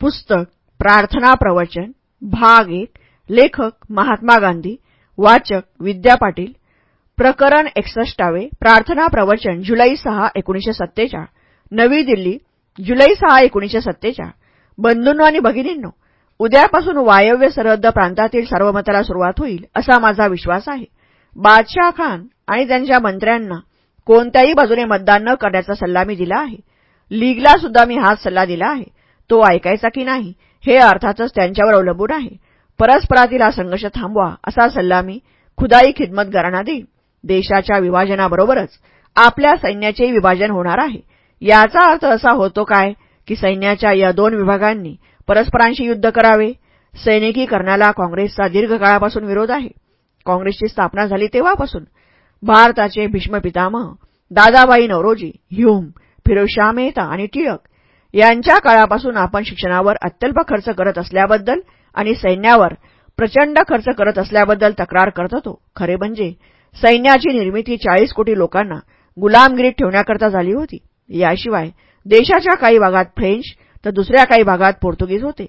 पुस्तक प्रार्थना प्रवचन भाग एक लेखक महात्मा गांधी वाचक विद्या पाटील प्रकरण एकसष्टावे प्रार्थना प्रवचन जुलै सहा एकोणीशे सत्तेचाळ नवी दिल्ली जुलै सहा एकोणीशे सत्तेचाळ. बंधूंनो आणि भगिनींनो उद्यापासून वायव्य सरहद्द प्रांतातील सार्वमताला सुरुवात होईल असा माझा विश्वास आहे. बादशाह खान आणि त्यांच्या मंत्र्यांना कोणत्याही बाजूने मतदान न करण्याचा सल्ला मी दिला आहे. लीगला सुद्धा मी हाच सल्ला दिला आहे. तो ऐकायचा की नाही हे अर्थातच त्यांच्यावर अवलंबून आहे. परस्परातील हा संघर्ष थांबवा असा सल्ला मी खुदाई खिदमतगारांना देईन. देशाच्या विभाजनाबरोबरच आपल्या सैन्याचेही विभाजन होणार आहे. याचा अर्थ असा होतो काय की सैन्याच्या या दोन विभागांनी परस्परांशी युद्ध करावे. सैनिकीकरणाला काँग्रेसचा दीर्घकाळापासून विरोध आहे. काँग्रेसची स्थापना झाली तेव्हापासून. भारताचे भीष्म पितामह दादाबाई नवरोजी ह्यूम फिरोजशाह मेहता आणि टिळक यांच्या काळापासून आपण शिक्षणावर अत्यल्प खर्च करत असल्याबद्दल आणि सैन्यावर प्रचंड खर्च करत असल्याबद्दल तक्रार करत होतो. खरे म्हणजे सैन्याची निर्मिती चाळीस कोटी लोकांना गुलामगिरीत ठेवण्याकरता झाली होती. याशिवाय देशाच्या काही भागात फ्रेंच तर दुसऱ्या काही भागात पोर्तुगीज होते.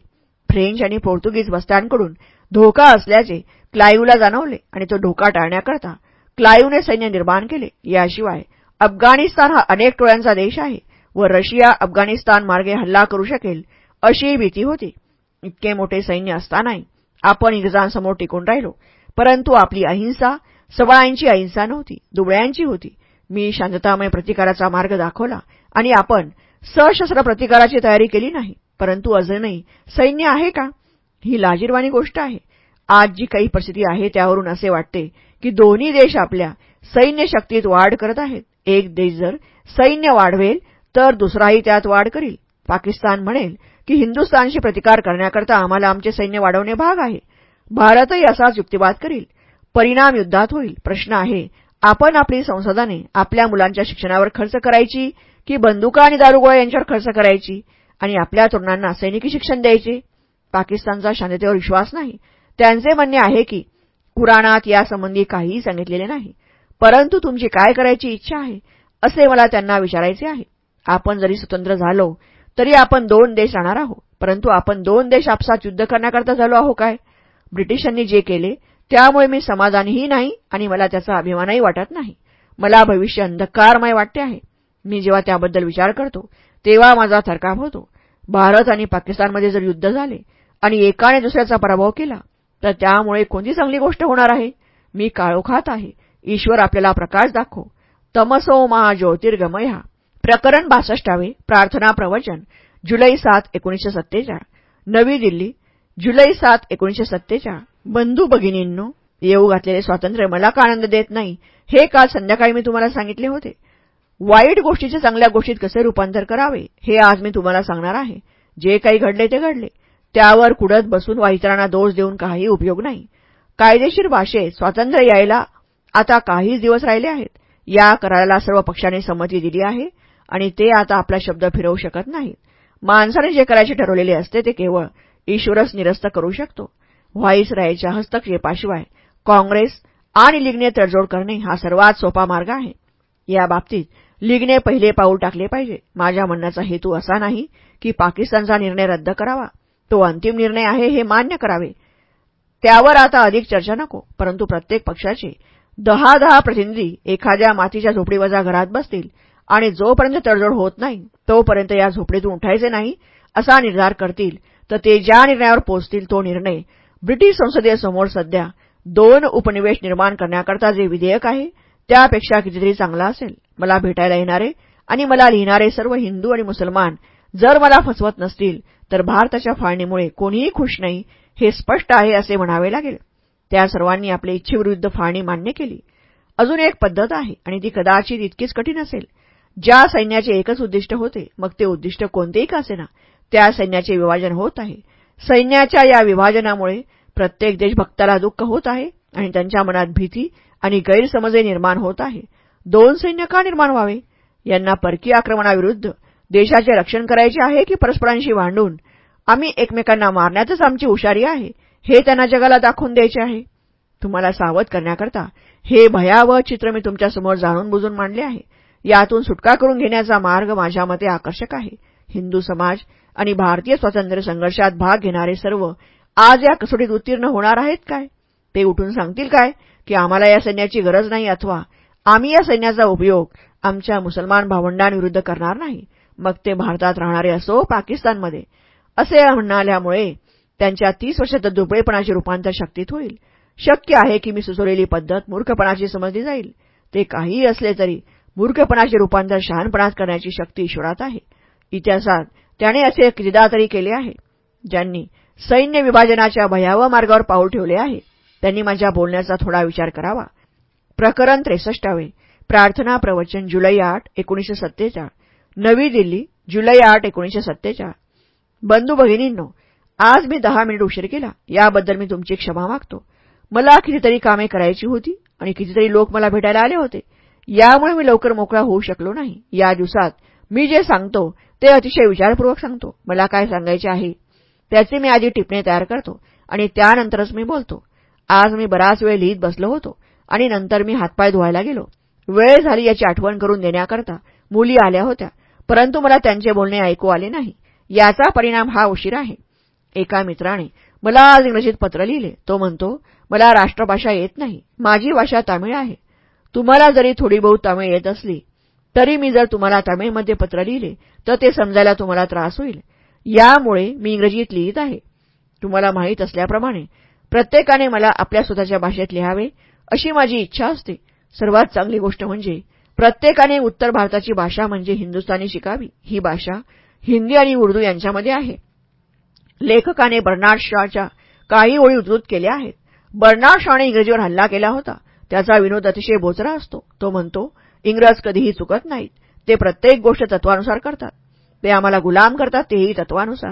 फ्रेंच आणि पोर्तुगीज वस्त्यांकडून धोका असल्याचे क्लायूला जाणवले आणि तो धोका टाळण्याकरता क्लायूने सैन्य निर्माण केले. याशिवाय अफगाणिस्तान हा अनेक टोळ्यांचा देश आहे. व रशिया अफगाणिस्तान मार्गे हल्ला करू शकेल अशी भीती होती. इतके मोठे सैन्य असतानाही आपण इंग्रजांसमोर टिकून राहिलो. परंतु आपली अहिंसा सवाळांची अहिंसा नव्हती दुबळ्यांची होती. मी शांततामय प्रतिकाराचा मार्ग दाखवला आणि आपण सशस्त्र प्रतिकाराची तयारी केली नाही परंतु अजूनही सैन्य आहे का? ही लाजीरवाणी गोष्ट आहे. आज जी काही परिस्थिती आहे त्यावरून असे वाटते की दोन्ही देश आपल्या सैन्य शक्तीत वाढ करत आहेत. एक देश जर सैन्य वाढवेल तर दुसराही त्यात वाढ करील. पाकिस्तान म्हणेल की हिंदुस्थानशी प्रतिकार करण्याकरता आम्हाला आमचे सैन्य वाढवणे भाग आहे. भारतही असाच युक्तिवाद करील. परिणाम युद्धात होईल. प्रश्न आहे आपण आपली संसदाने आपल्या मुलांच्या शिक्षणावर खर्च करायची की बंदुका आणि दारुगोळा यांच्यावर खर्च करायची आणि आपल्या तरुणांना सैनिकी शिक्षण द्यायचे? पाकिस्तानचा शांततेवर विश्वास नाही. त्यांचे म्हणणे आहे की कुराणात यासंबंधी काहीही सांगितलेले नाही. परंतु तुमची काय करायची इच्छा आहे असे मला त्यांना विचारायचे आहे. आपण जरी स्वतंत्र झालो तरी आपण दोन देश राहणार आहोत. परंतु आपण दोन देश आपसात युद्ध करण्याकरता झालो आहो काय? ब्रिटिशांनी जे केले त्यामुळे मी समाधानीही नाही आणि मला त्याचा अभिमानही वाटत नाही. मला भविष्य अंधकारमय वाटते आहे. मी जेव्हा त्याबद्दल विचार करतो तेव्हा माझा थरकाप होतो. भारत आणि पाकिस्तानमध्ये जर युद्ध झाले आणि एकाने दुसऱ्याचा पराभव केला तर त्यामुळे कोणती चांगली गोष्ट होणार आहे? मी काळोखात आहे. ईश्वर आपल्याला प्रकाश दाखव. तमसो महा ज्योतिर्गमया. प्रकरण बासष्टावे प्रार्थना प्रवचन जुलै सात एकोणीशे सत्तेचाळ. नवी दिल्ली जुलै सात एकोणीशे सत्तेचाळ. बंधू भगिनींनो येऊ घातलेले स्वातंत्र्य मला का आनंद देत नाही? हे काल संध्याकाळी मी तुम्हाला सांगितले होते. वाईट गोष्टीचे चांगल्या गोष्टीत कसे रूपांतर करावे? हे आज मी तुम्हाला सांगणार आहे. जे काही घडले ते घडले. त्यावर कुडत बसून वा इतरांना दोष देऊन काही उपयोग नाही. कायदेशीर भाषेत स्वातंत्र्य यायला आता काहीच दिवस राहिले आहेत. या कराराला सर्व पक्षांनी संमती दिली आहे. आणि ते आता आपला शब्द फिरवू शकत नाहीत. माणसाने जे करायचे ठरवलेले असते ते केवळ ईश्वरच निरस्त करू शकतो. व्हाईसरायच्या हस्तक्षेपाशिवाय काँग्रेस आणि लीगने तडजोड करणे हा सर्वात सोपा मार्ग आहे. या बाबतीत लीगने पहिले पाऊल टाकले पाहिजे. माझ्या म्हणण्याचा हेतू असा नाही की पाकिस्तानचा निर्णय रद्द करावा. तो अंतिम निर्णय आहे हे मान्य करावे. त्यावर आता अधिक चर्चा नको परंतु प्रत्येक पक्षाचे दहा दहा प्रतिनिधी एखाद्या मातीच्या झोपडीवजा घरात बसतील. आणि जोपर्यंत तडजोड होत नाही तोपर्यंत या झोपडीतून उठायचे नाही असा निर्धार करतील. तर ते ज्या निर्णयावर पोहोचतील तो निर्णय ब्रिटिश संसदेसमोर सध्या दोन उपनिवेश निर्माण करण्याकरता जे विधेयक आहे त्यापेक्षा कितीतरी चांगला असेल. मला भेटायला येणारे आणि मला लिहिणारे सर्व हिंदू आणि मुसलमान जर मला फसवत नसतील तर भारताच्या फाळणीमुळे कोणीही खुश नाही हे स्पष्ट आहे असे म्हणावे लागेल. त्या सर्वांनी आपल्या इच्छेविरुद्ध फाळणी मान्य केली. अजून एक पद्धत आहे आणि ती कदाचित इतकीच कठीण असेल. ज्या सैन्याचे एकच उद्दिष्ट होते मग ते उद्दिष्ट कोणतेही कासेना त्या सैन्याचे विभाजन होत आहे. सैन्याच्या या विभाजनामुळे प्रत्येक देशभक्ताला दुःख होत आहे आणि त्यांच्या मनात भीती आणि गैरसमजे निर्माण होत आहे. दोन सैन्य का निर्माण व्हावे? यांना परकीय आक्रमणाविरुद्ध देशाचे रक्षण करायचे आहे की परस्परांशी भांडून? आम्ही एकमेकांना मारण्यातच आमची हुशारी आहे हे त्यांना जगाला दाखवून द्यायचे आहे. तुम्हाला सावध करण्याकरता हे भयावह चित्र मी तुमच्यासमोर जाणून बुजून मांडले आहे. यातून सुटका करून घेण्याचा मार्ग माझ्या मते आकर्षक आहे. हिंदू समाज आणि भारतीय स्वातंत्र्य संघर्षात भाग घेणारे सर्व आज या कसोटीत उत्तीर्ण होणार आहेत काय? ते उठून सांगतील काय? की आम्हाला या सैन्याची गरज नाही अथवा आम्ही या सैन्याचा उपयोग आमच्या मुसलमान भावंडांविरुद्ध करणार नाही. मग ते भारतात राहणारे असो पाकिस्तानमध्ये. असे म्हणाल्यामुळे त्यांच्या तीस वर्षात दुबळेपणाचे रूपांतर शक्तीत होईल. शक्य आहे की मी सुचवलेली पद्धत मूर्खपणाची समजली जाईल. ते काहीही असले तरी मूर्खपणाचे रूपांतर शहाणपणात करण्याची शक्ती ईश्वरात आहे. इतिहासात त्याने असे कितीदा तरी केले आहे ज्यांनी सैन्य विभाजनाच्या भयावह मार्गावर पाऊल ठेवले आहे. त्यांनी माझ्या बोलण्याचा थोडा विचार करावा. प्रकरण त्रेसष्टावे. प्रार्थना प्रवचन जुलै आठ एकोणीसशे सत्तेचाळ. नवी दिल्ली जुलै आठ एकोणीसशे सत्तेचाळ. बंधू भगिनींनो आज मी दहा मिनिट उशीर केला. याबद्दल मी तुमची क्षमा मागतो. मला कितीतरी कामे करायची होती आणि कितीतरी लोक मला भेटायला आले होते. यामुळे मी लवकर मोकळा होऊ शकलो नाही. या दिवसात मी जे सांगतो ते अतिशय विचारपूर्वक सांगतो. मला काय सांगायचे आहे त्याचे मी आधी टिपणे तयार करतो आणि त्यानंतरच मी बोलतो. आज मी बराच वेळ लिहित बसलो होतो आणि नंतर मी हातपाय धुवायला गेलो. वेळ झाली याची आठवण करून देण्याकरता मुली आल्या होत्या परंतु मला त्यांचे बोलणे ऐकू आले नाही. याचा परिणाम हा उशीर आहे. एका मित्राने मला आज इंग्रजीत पत्र लिहिले. तो म्हणतो मला राष्ट्रभाषा येत नाही. माझी भाषा तामिळ आहे. तुम्हाला जरी थोडी बहुत तामिळ येत असली तरी मी जर तुम्हाला तामिळमध्ये पत्र लिहिले तर ते समजायला तुम्हाला त्रास होईल. यामुळे मी इंग्रजीत लिहित आहे. तुम्हाला माहीत असल्याप्रमाणे प्रत्येकाने मला आपल्या स्वतःच्या भाषेत लिहावे अशी माझी इच्छा असते. सर्वात चांगली गोष्ट म्हणजे प्रत्येकाने उत्तर भारताची भाषा म्हणजे हिंदुस्थानी शिकावी. ही भाषा हिंदी आणि उर्दू यांच्यामध्ये आहे. लेखकाने बर्नार्ड शॉच्या काही ओळी उद्धृत केल्या आहेत. बर्नार्ड शॉने इंग्रजीवर हल्ला केला होता. त्याचा विनोद अतिशय बोचरा असतो. तो म्हणतो इंग्रज कधीही चुकत नाहीत. ते प्रत्येक गोष्ट तत्वानुसार करतात. ते आम्हाला गुलाम करतात तेही तत्वानुसार.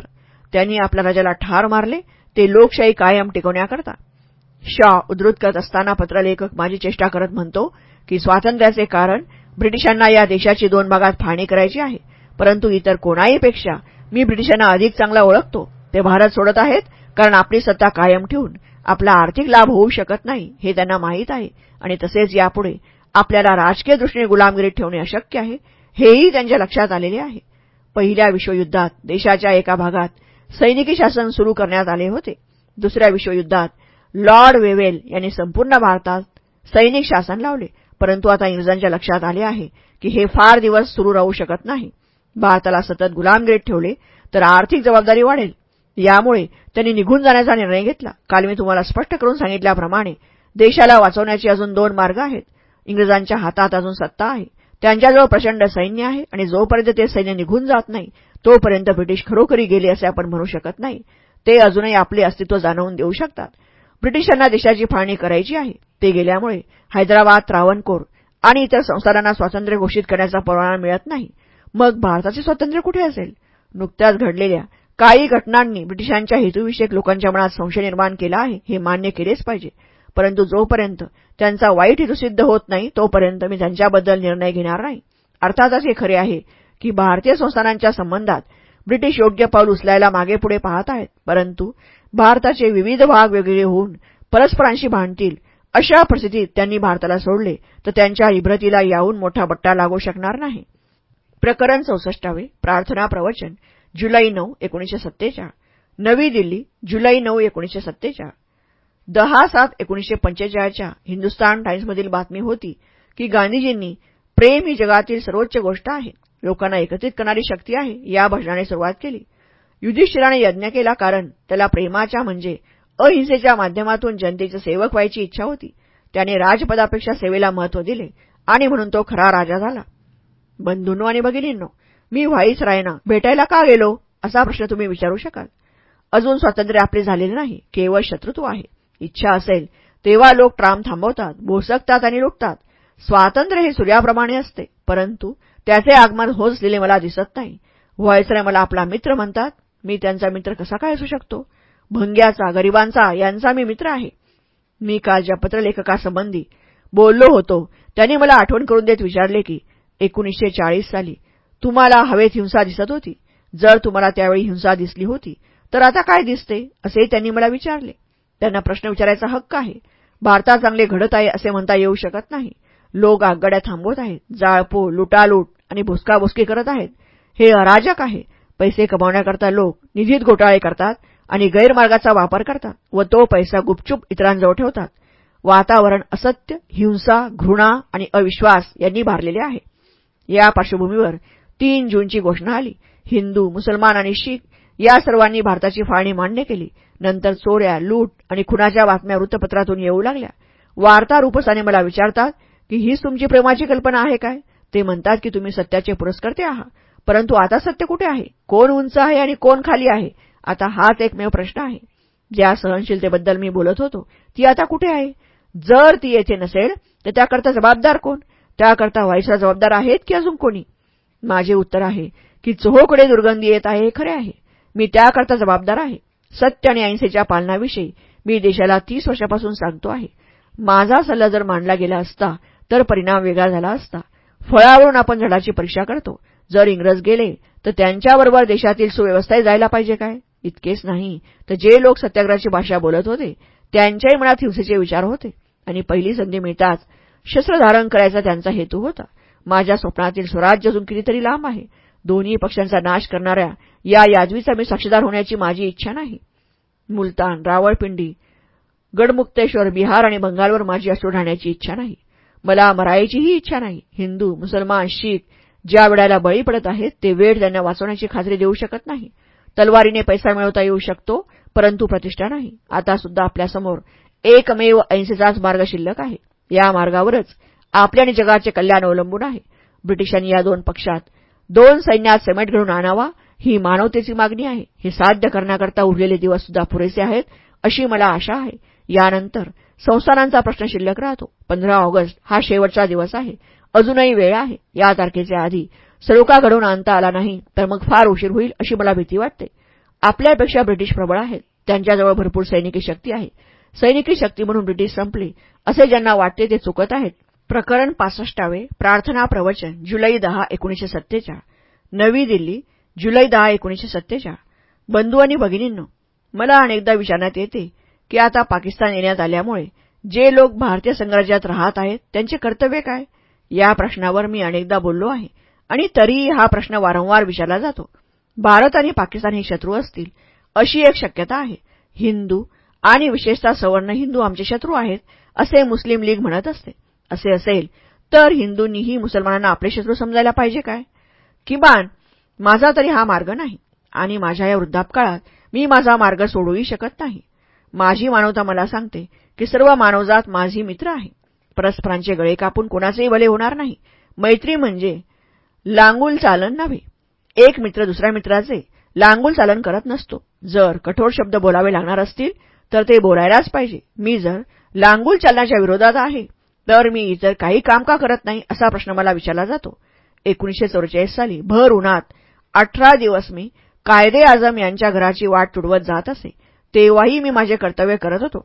त्यांनी आपल्या राजाला ठार मारले ते लोकशाही कायम टिकवण्याकरता. शॉ उद्धृत करत असताना पत्रलेखक माझी चेष्टा करत म्हणतो की स्वातंत्र्याचे कारण ब्रिटिशांना या देशाची दोन भागात फाळणी करायची आहे. परंतु इतर कोणाहीपेक्षा मी ब्रिटिशांना अधिक चांगला ओळखतो. ते भारत सोडत आहेत कारण आपली सत्ता कायम ठेवून आपला आर्थिक लाभ होऊ शकत नाही हे त्यांना माहीत आहे. आणि तसेच यापुढे आपल्याला राजकीय दृष्टीने गुलामगिरीत ठेवणे अशक्य आहे हेही त्यांच्या लक्षात आलेले आहे. पहिल्या विश्वयुद्धात देशाच्या एका भागात सैनिकी शासन सुरू करण्यात आले होते. दुसऱ्या विश्वयुद्धात लॉर्ड वेवेल यांनी संपूर्ण भारतात सैनिक शासन लावले. परंतु आता इंग्रजांच्या लक्षात आले आहे की हे फार दिवस सुरू राहू शकत नाही. भारताला सतत गुलामगिरीत ठेवले तर आर्थिक जबाबदारी वाढेल. यामुळे त्यांनी निघून जाण्याचा निर्णय घेतला. काल मी तुम्हाला स्पष्ट करून सांगितल्याप्रमाणे देशाला वाचवण्याचे अजून दोन मार्ग आहेत. इंग्रजांच्या हातात अजून सत्ता आहे. त्यांच्याजवळ प्रचंड सैन्य आहे आणि जोपर्यंत ते सैन्य निघून जात नाही तोपर्यंत ब्रिटिश खरोखरी गेले असे आपण म्हणू शकत नाही. ते अजूनही आपले अस्तित्व जाणवून देऊ शकतात. ब्रिटिशांना देशाची फाळणी करायची आहे. ते गेल्यामुळे हैदराबाद त्रावणकोर आणि इतर संस्थानांना स्वातंत्र्य घोषित करण्याचा परवाना मिळत नाही. मग भारताचे स्वातंत्र्य कुठे असेल? नुकत्याच घडलेल्या काही घटनांनी ब्रिटिशांच्या हेतूविषयक लोकांच्या मनात संशय निर्माण केला आहे हे मान्य केलेच पाहिजे. परंतु जोपर्यंत त्यांचा वाईट हेतू सिद्ध होत नाही तोपर्यंत मी त्यांच्याबद्दल निर्णय घेणार नाही. अर्थातच हे खरे आहे की भारतीय संस्थानांच्या संबंधात ब्रिटिश योग्य पाऊल उचलायला मागेपुढे पाहत आहेत परंतु भारताचे विविध भाग वेगळे होऊन परस्परांशी भांडतील अशा परिस्थितीत त्यांनी भारताला सोडले तर त्यांच्या इब्रतीला याहून मोठा बट्टा लागू शकणार नाही. प्रकरण चौसष्टावे प्रार्थना प्रवचन जुलै नऊ एकोणीशे सत्तेचाळ. नवी दिल्ली जुलै नऊ एकोणीशे सत्तेचाळ. दहा सात एकोणीशे पंचेचाळच्या हिंदुस्तान टाईम्समधील बातमी होती की गांधीजींनी प्रेम ही जगातील सर्वोच्च गोष्ट आहे. लोकांना एकत्रित करणारी शक्ती आहे. या भजनाने सुरुवात केली. युधिष्ठिराने यज्ञ केला कारण त्याला प्रेमाच्या म्हणजे अहिंसेच्या माध्यमातून जनतेचे सेवक व्हायची इच्छा होती. त्याने राजपदापेक्षा सेवेला महत्त्व दिले आणि म्हणून तो खरा राजा झाला. बंधूंनो आणि भगिनींनो मी व्हाईस रायना भेटायला का गेलो? असा प्रश्न तुम्ही विचारू शकाल. अजून स्वातंत्र्य आपले झालेले नाही. केवळ शत्रुत्व आहे. इच्छा असेल तेव्हा लोक ट्राम थांबवतात भोसकतात आणि लुटतात. स्वातंत्र्य हे सूर्याप्रमाणे असते परंतु त्याचे आगमन होत असलेले मला दिसत नाही. व्हायसराय मला आपला मित्र म्हणतात मी त्यांचा मित्र कसा काय असू शकतो? भंग्याचा गरिबांचा यांचा मी मित्र आहे. मी काल ज्या पत्रलेखकासंबंधी बोललो होतो त्यांनी मला आठवण करून देत विचारले की एकोणीसशे चाळीस साली तुम्हाला हवेत हिंसा दिसत होती. जर तुम्हाला त्यावेळी हिंसा दिसली होती तर आता काय दिसते असे त्यांनी मला विचारले. त्यांना प्रश्न विचारायचा हक्क आहे. भारतात चांगले घडत आहे असे म्हणता येऊ शकत नाही. लोक आगगाड्या थांबवत आहेत. जाळपोळ लुटालूट आणि भुसकाभुसकी करत आहेत. हे अराजक आहे. पैसे कमावण्याकरता लोक निधीत घोटाळे करतात आणि गैरमार्गाचा वापर करतात व तो पैसा गुपचूप इतरांजवळ ठेवतात. वातावरण असत्य हिंसा घृणा आणि अविश्वास यांनी भारलेले आहे. या पार्श्वभूमीवर तीन जूनची घोषणा आली. हिंदू मुसलमान आणि शीख या सर्वांनी भारताची फाळणी मान्य केली. नंतर चोऱ्या लूट आणि खुनाच्या बातम्या वृत्तपत्रातून येऊ लागल्या. वार्ताहर उपसाने मला विचारतात की हीच तुमची प्रेमाची कल्पना आहे काय? ते म्हणतात की तुम्ही सत्याचे पुरस्कर्ते आहात. परंतु आता सत्य कुठे आहे? कोण उंच आहे आणि कोण खाली आहे? आता हाच एकमेव प्रश्न आहे. ज्या सहनशीलतेबद्दल मी बोलत होतो ती आता कुठे आहे? जर ती येथे नसेल तर त्याकरता जबाबदार कोण? त्याकरता व्हायचा जबाबदार आहेत की अजून कोणी? माझे उत्तर आहे की चोहोकडे दुर्गंधी येत आहे हे खरे आहे. मी त्याकरता जबाबदार आहे. सत्य आणि अहिंसेच्या पालनाविषयी मी देशाला तीस वर्षापासून सांगतो आहे. माझा सल्ला जर मांडला गेला असता तर परिणाम वेगळा झाला असता. फळावरून आपण झाडाची परीक्षा करतो. जर इंग्रज गेले तर त्यांच्याबरोबर देशातील सुव्यवस्थाही जायला पाहिजे काय? इतकेच नाही. तर जे लोक सत्याग्रहाची भाषा बोलत होते त्यांच्याही मनात हिंसेचे विचार होते. आणि पहिली संधी मिळताच शस्त्र धारण करायचा त्यांचा हेतू होता. माझ्या स्वप्नातील स्वराज्य अजून कितीतरी लांब आहे. दोन्ही पक्षांचा नाश करणाऱ्या या याजवीचा मी साक्षीदार होण्याची माझी इच्छा नाही. मुलतान रावळपिंडी गडमुक्तेश्वर बिहार आणि बंगालवर माझी अश्रू राहण्याची इच्छा नाही. मला मरायचीही इच्छा नाही. हिंदू मुसलमान शीख ज्या वेळाला बळी पडत आहेत ते वेळ त्यांना वाचवण्याची खात्री देऊ शकत नाही. तलवारीने पैसा मिळवता येऊ शकतो परंतु प्रतिष्ठा नाही. आता सुद्धा आपल्यासमोर एकमेव अहिंसेचाच मार्ग शिल्लक आहे. या मार्गावरच आपल्या आणि जगाचे कल्याण अवलंबून आहे. ब्रिटिशांनी या दोन पक्षात दोन सैन्यात समेट घडून आणावा ही मानवतेची मागणी आहे. हे साध्य करण्याकरता उरलेले दिवस सुद्धा पुरेसे आहेत अशी मला आशा आहे. यानंतर संस्थानांचा प्रश्न शिल्लक राहतो. पंधरा ऑगस्ट हा शेवटचा दिवस आहे. अजूनही वेळ आहे. या तारखेच्या आधी सरोका घडवून आणता आला नाही तर मग फार उशीर होईल अशी मला भीती वाटते. आपल्यापेक्षा ब्रिटिश प्रबळ आहेत. त्यांच्याजवळ भरपूर सैनिकी शक्ती आहे. सैनिकी शक्ती म्हणून ब्रिटिश संपले. असे ज्यांना वाटते ते चुकत आहेत. प्रकरण पासष्टावे प्रार्थना प्रवचन जुलै दहा एकोणीशे सत्तेचाळ. नवी दिल्ली जुलै दहा एकोणीशे सत्तेचाळ. बंधू आणि भगिनींनो मला अनेकदा विचारण्यात येते की आता पाकिस्तान येण्यात आल्यामुळे जे लोक भारतीय संघराज्यात राहत आहेत त्यांचे कर्तव्य काय? या प्रश्नावर मी अनेकदा बोललो आहे आणि तरीही हा प्रश्न वारंवार विचारला जातो. भारत आणि पाकिस्तान हे शत्रू असतील अशी एक शक्यता आहे. हिंदू आणि विशेषतः सवर्ण हिंदू आमचे शत्रू आहेत असे मुस्लिम लीग म्हणत असते. असे असेल तर हिंदूंनीही मुसलमानांना आपले शत्रू समजायला पाहिजे काय? किमान माझा तरी हा मार्ग नाही आणि माझ्या या वृद्धापकाळात मी माझा मार्ग सोडूही शकत नाही. माझी मानवता मला सांगते की सर्व मानवजात माझी मित्र आहे. परस्परांचे गळे कापून कोणाचेही भले होणार नाही. मैत्री म्हणजे लांगुल चालन नव्हे. एक मित्र दुसऱ्या मित्राचे लांगुल चालन करत नसतो. जर कठोर शब्द बोलावे लागणार असतील तर ते बोलायलाच पाहिजे. मी जर लांगुल चालनाच्या विरोधात आहे तर मी इतर काही काम का करत नाही असा प्रश्न मला विचारला जातो. एकोणीशे चौवेचाळीस साली भर उन्हात अठरा दिवस मी कायदे आझम यांच्या घराची वाट तुडवत जात असे. तेव्हाही मी माझे कर्तव्य करत होतो.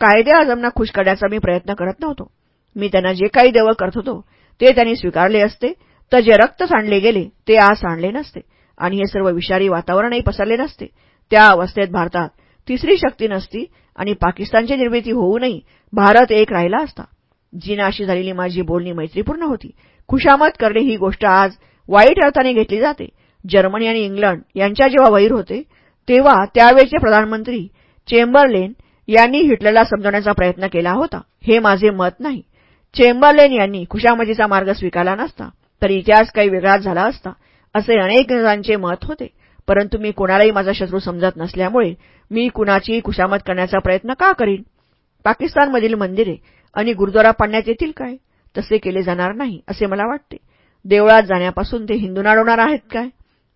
कायदे आझमना खुश करण्याचा मी प्रयत्न करत नव्हतो. मी त्यांना जे काही देवळ करत होतो ते त्यांनी स्वीकारले असते. तर जे रक्त सांडले गेले ते आज सांडले नसते. आणि हे सर्व विषारी वातावरणही पसरले नसते. त्या अवस्थेत भारतात तिसरी शक्ती नसती आणि पाकिस्तानची निर्मिती होऊनही भारत एक राहिला असता. जिनाशी झालेली माझी बोलणी मैत्रीपूर्ण होती. खुशामत करणे ही गोष्ट आज वाईट अर्थाने घेतली जाते. जर्मनी आणि इंग्लंड यांच्या जेव्हा वैर होते तेव्हा त्यावेळचे प्रधानमंत्री चेंबरलेन यांनी हिटलरला समजवण्याचा प्रयत्न केला होता. हे माझे मत नाही. चेंबरलेन यांनी खुशामतीचा मार्ग स्वीकारला नसता तर इतिहास काही वेगळाच झाला असता असे अनेक जणांचे मत होते. परंतु मी कोणालाही माझा शत्रू समजत नसल्यामुळे मी कुणाचीही खुशामत करण्याचा प्रयत्न का करीन? पाकिस्तानमधील मंदिरे आणि गुरुद्वारा पाडण्यात येतील काय? तसे केले जाणार नाही असे मला वाटते. देवळात जाण्यापासून ते हिंदू नाडवणार आहेत काय?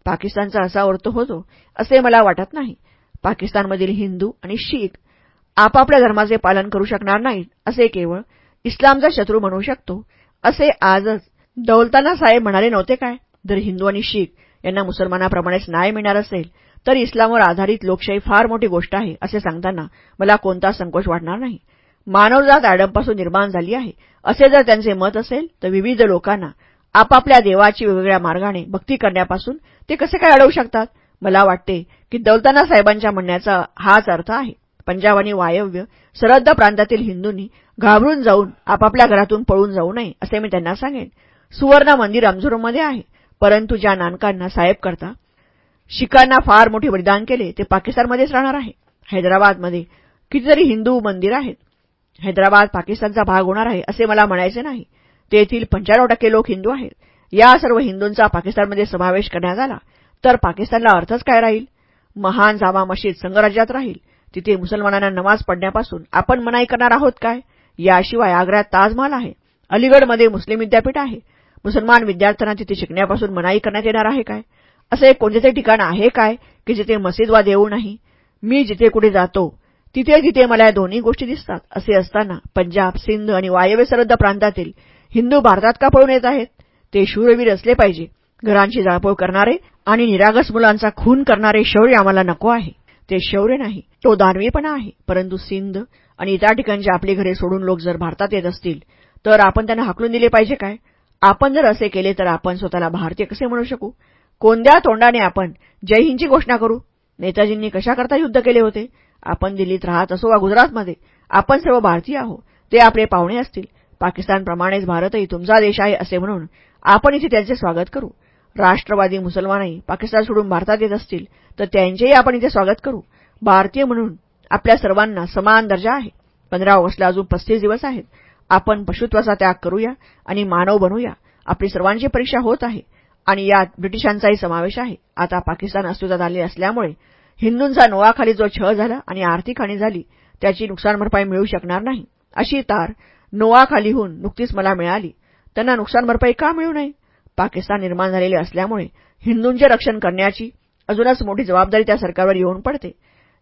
पाकिस्तानचा असा अर्थ होतो असे मला वाटत नाही. पाकिस्तानमधील हिंदू आणि शीख आपापल्या धर्माचे पालन करू शकणार नाहीत असे केवळ इस्लामचा शत्रू म्हणू शकतो. असे आजच दौलताना साहेब म्हणाले नव्हते काय? जर हिंदू आणि शीख यांना मुसलमानाप्रमाणेच न्याय मिळणार असेल तर इस्लामवर आधारित लोकशाही फार मोठी गोष्ट आहे असे सांगताना मला कोणता संकोच वाटणार नाही. मानवजात ॲडमपासून निर्माण झाली आहे. असे जर त्यांचे मत असेल तर विविध लोकांना आपापल्या देवाची वेगवेगळ्या मार्गाने भक्ती करण्यापासून ते कसे काय अडवू शकतात? मला वाटते की दौलताना साहेबांच्या म्हणण्याचा हाच अर्थ आहे. पंजाब आणि वायव्य सरहद्द प्रांतातील हिंदूंनी घाबरून जाऊन आपापल्या घरातून पळून जाऊ नये असे मी त्यांना सांगेन. सुवर्ण मंदिर अमजुरमध्ये आहे. परंतु ज्या नानकांना साहेब करता शिखांना फार मोठे बलिदान केले ते पाकिस्तानमध्येच राहणार आहे. हैदराबादमध्ये कितीतरी हिंदू मंदिर आहेत. हैदराबाद पाकिस्तानचा भाग होणार आहे असे मला म्हणायचे नाही. तेथील पंच्याण्णव टक्के लोक हिंदू आहेत. या सर्व हिंदूंचा पाकिस्तानमध्ये समावेश करण्यात आला. तर पाकिस्तानला अर्थच काय राहील? महान जामा मशीद संघराज्यात राहील. तिथे मुसलमानांना नमाज पडण्यापासून आपण मनाई करणार आहोत काय? याशिवाय आग्र्यात ताजमहाल आहे. अलीगडमध्ये मुस्लिम विद्यापीठ आहे. मुसलमान विद्यार्थ्यांना तिथे शिकण्यापासून मनाई करण्यात येणार आहे काय? असे कोणते ठिकाण आहे काय की जिथे मसीद वा देऊ नाही? मी जिथे कुठे जातो तिथे तिथे मला या दोन्ही गोष्टी दिसतात. असे असताना पंजाब सिंध आणि वायव्य सरहद्द प्रांतातील हिंदू भारतात का पळून येत आहेत? ते शूरवीर असले पाहिजे. घरांची जाळपोळ करणारे आणि निरागस मुलांचा खून करणारे शौर्य आम्हाला नको आहे. ते शौर्य नाही तो दानवीपणा आहे. परंतु सिंध आणि इतर ठिकाणची आपली घरे सोडून लोक जर भारतात येत असतील तर आपण त्यांना हाकलून दिले पाहिजे काय? आपण जर असे केले तर आपण स्वतःला भारतीय कसे म्हणू शकू? कोणत्या तोंडाने आपण जय हिंदची घोषणा करू? नेताजींनी कशाकरता युद्ध केले होते? आपण दिल्लीत राहत असो वा गुजरातमध्ये? आपण सर्व भारतीय आहो ते आपले पाहुणे असतील. पाकिस्तानप्रमाणेच भारतही तुमचा देश आहे असे म्हणून आपण इथे त्यांचे स्वागत करू. राष्ट्रवादी मुसलमानही पाकिस्तान सोडून भारतात येत असतील तर त्यांचेही आपण इथे स्वागत करू. भारतीय म्हणून आपल्या सर्वांना समान दर्जा आहे. पंधरा ऑगस्टला अजून पस्तीस दिवस आहेत. आपण पशुत्वाचा त्याग करूया आणि मानव बनूया. आपली सर्वांची परीक्षा होत आहे. आणि यात ब्रिटिशांचाही समावेश आहे. आता पाकिस्तान अस्तित्वात आले असल्यामुळे हिंदूंचा नोआखाली जो छळ झाला आणि आर्थिक हानी झाली त्याची नुकसान भरपाई मिळू शकणार नाही. अशी तार नोआखालीहून नुकतीच मला मिळाली. त्यांना नुकसान भरपाई का मिळू नये? पाकिस्तान निर्माण झालेले असल्यामुळे हिंदूंचे रक्षण करण्याची अजूनच मोठी जबाबदारी त्या सरकारवर येऊन पडते.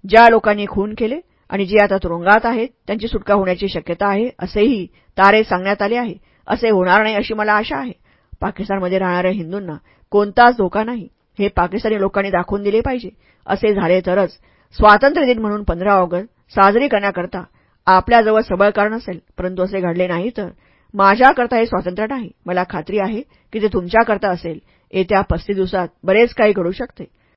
ज्या लोकांनी खून केले आणि जे आता तुरुंगात आहेत त्यांची सुटका होण्याची शक्यता आहे असेही तारे सांगण्यात आले आहे. असे होणार नाही अशी मला आशा आहे. पाकिस्तानमध्ये राहणाऱ्या हिंदूंना कोणताच धोका नाही. हे पाकिस्तानी लोकांनी दाखवून दिले पाहिजे. असे झाले तरच स्वातंत्र्य दिन म्हणून पंधरा ऑगस्ट साजरी करण्याकरता आपल्याजवळ सबळ कारण असेल. परंतु असे घडले नाही तर माझ्याकरता हे स्वातंत्र्य नाही. मला खात्री आहे की ते तुमच्याकरता असेल येत्या पस्तीस दिवसात बरेच काही घडू शकते.